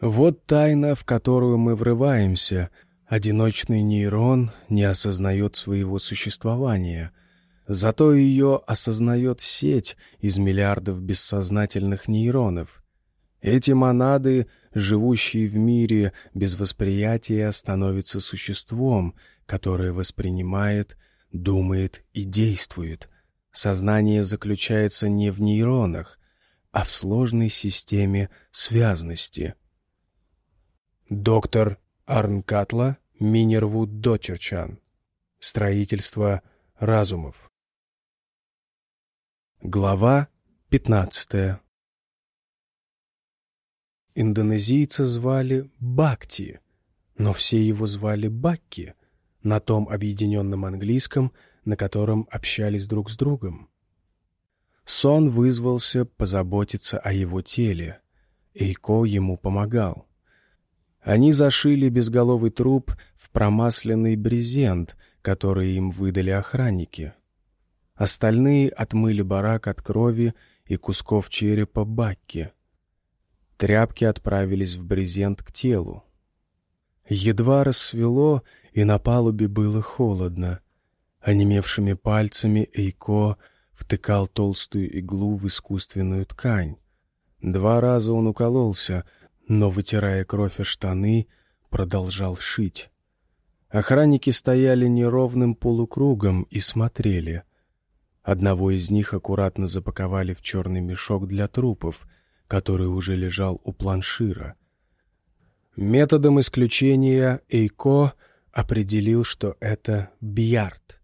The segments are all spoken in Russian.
Вот тайна, в которую мы врываемся. Одиночный нейрон не осознает своего существования. Зато ее осознает сеть из миллиардов бессознательных нейронов. Эти монады, живущие в мире без восприятия, становятся существом, которое воспринимает, думает и действует. Сознание заключается не в нейронах, а в сложной системе связности. Доктор Арнкатла Минервуд Дотерчан. Строительство разумов. Глава 15 Индонезийца звали Бакти, но все его звали Бакки на том объединенном английском, на котором общались друг с другом. Сон вызвался позаботиться о его теле. Эйко ему помогал. Они зашили безголовый труп в промасленный брезент, который им выдали охранники. Остальные отмыли барак от крови и кусков черепа Бакки. Тряпки отправились в брезент к телу. Едва рассвело, и на палубе было холодно. Онемевшими пальцами Эйко — втыкал толстую иглу в искусственную ткань. Два раза он укололся, но, вытирая кровь о штаны, продолжал шить. Охранники стояли неровным полукругом и смотрели. Одного из них аккуратно запаковали в черный мешок для трупов, который уже лежал у планшира. Методом исключения Эйко определил, что это Бьярд.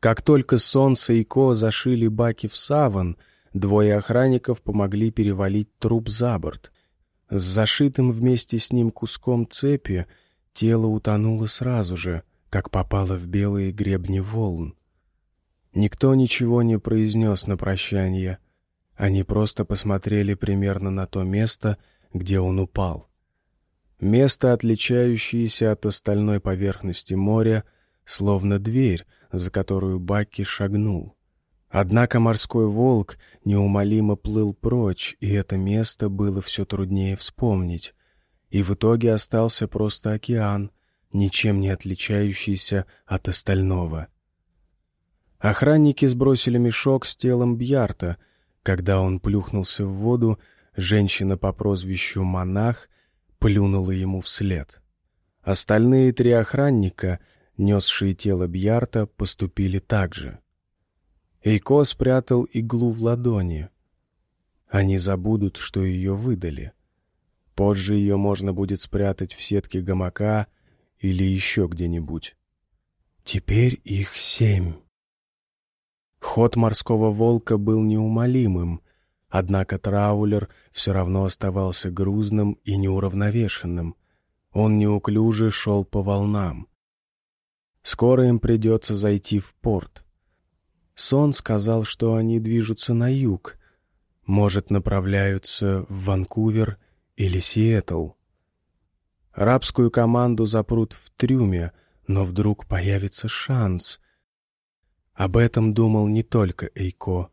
Как только Солнце и Ко зашили баки в саван, двое охранников помогли перевалить труп за борт. С зашитым вместе с ним куском цепи тело утонуло сразу же, как попало в белые гребни волн. Никто ничего не произнес на прощание. Они просто посмотрели примерно на то место, где он упал. Место, отличающееся от остальной поверхности моря, словно дверь, за которую Баки шагнул. Однако морской волк неумолимо плыл прочь, и это место было все труднее вспомнить. И в итоге остался просто океан, ничем не отличающийся от остального. Охранники сбросили мешок с телом Бьярта. Когда он плюхнулся в воду, женщина по прозвищу Монах плюнула ему вслед. Остальные три охранника несшие тело Бьярта, поступили так же. Эйко спрятал иглу в ладони. Они забудут, что ее выдали. Позже ее можно будет спрятать в сетке гамака или еще где-нибудь. Теперь их семь. Ход морского волка был неумолимым, однако траулер все равно оставался грузным и неуравновешенным. Он неуклюже шел по волнам. Скоро им придется зайти в порт. Сон сказал, что они движутся на юг, может, направляются в Ванкувер или Сиэтл. Рабскую команду запрут в трюме, но вдруг появится шанс. Об этом думал не только Эйко.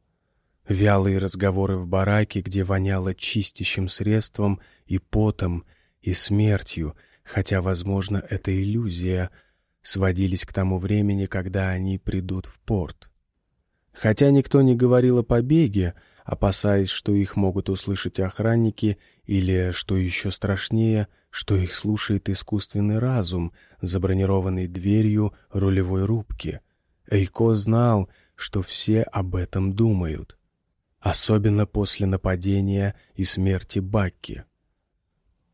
Вялые разговоры в бараке, где воняло чистящим средством и потом, и смертью, хотя, возможно, это иллюзия — сводились к тому времени, когда они придут в порт. Хотя никто не говорил о побеге, опасаясь, что их могут услышать охранники или, что еще страшнее, что их слушает искусственный разум, забронированный дверью рулевой рубки. Эйко знал, что все об этом думают. Особенно после нападения и смерти Бакки.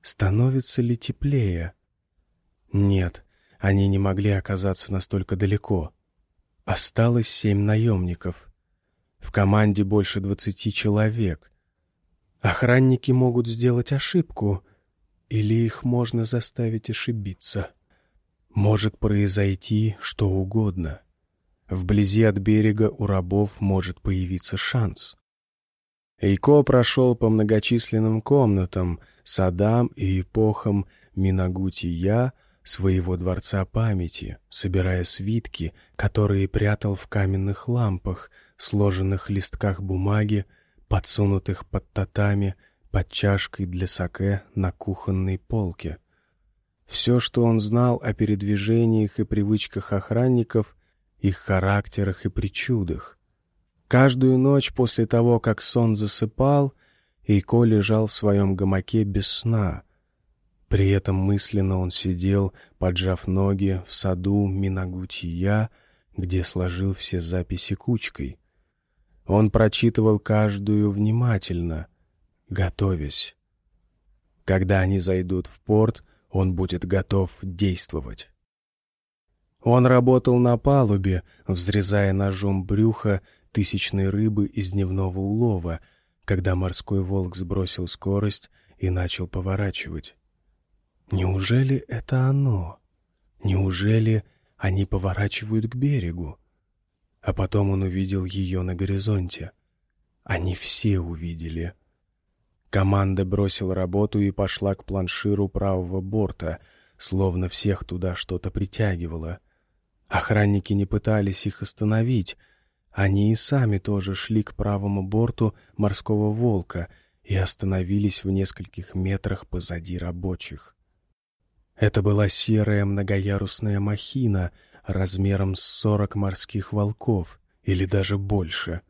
Становится ли теплее? Нет, они не могли оказаться настолько далеко. Осталось семь наемников. В команде больше двадцати человек. Охранники могут сделать ошибку, или их можно заставить ошибиться. Может произойти что угодно. Вблизи от берега у рабов может появиться шанс. Эйко прошел по многочисленным комнатам, садам и эпохам Минагути-Я, своего дворца памяти, собирая свитки, которые прятал в каменных лампах, сложенных листках бумаги, подсунутых под татами, под чашкой для саке на кухонной полке. Все, что он знал о передвижениях и привычках охранников, их характерах и причудах. Каждую ночь после того, как сон засыпал, Эйко лежал в своем гамаке без сна. При этом мысленно он сидел, поджав ноги, в саду Минагутия, где сложил все записи кучкой. Он прочитывал каждую внимательно, готовясь. Когда они зайдут в порт, он будет готов действовать. Он работал на палубе, взрезая ножом брюхо тысячной рыбы из дневного улова, когда морской волк сбросил скорость и начал поворачивать. Неужели это оно? Неужели они поворачивают к берегу? А потом он увидел ее на горизонте. Они все увидели. Команда бросила работу и пошла к планширу правого борта, словно всех туда что-то притягивало. Охранники не пытались их остановить. Они и сами тоже шли к правому борту морского волка и остановились в нескольких метрах позади рабочих. Это была серая многоярусная махина — размером с сорок морских волков или даже больше.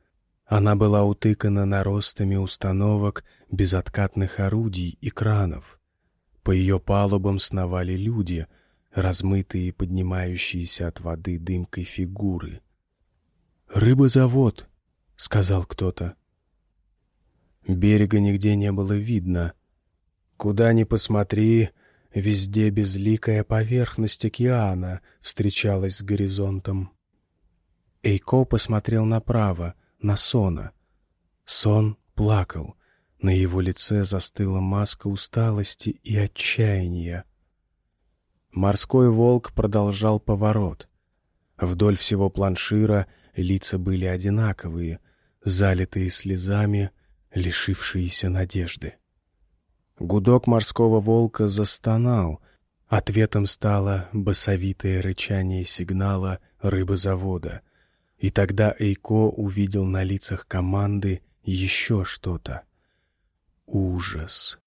Она была утыкана наростами установок безоткатных орудий и кранов. По ее палубам сновали люди, размытые и поднимающиеся от воды дымкой фигуры. «Рыбозавод», — сказал кто-то. Берега нигде не было видно. Куда ни посмотри, Везде безликая поверхность океана встречалась с горизонтом. Эйко посмотрел направо, на Сона. Сон плакал. На его лице застыла маска усталости и отчаяния. Морской волк продолжал поворот. Вдоль всего планшира лица были одинаковые, залитые слезами, лишившиеся надежды. Гудок морского волка застонал. Ответом стало басовитое рычание сигнала рыбозавода. И тогда Эйко увидел на лицах команды еще что-то. Ужас.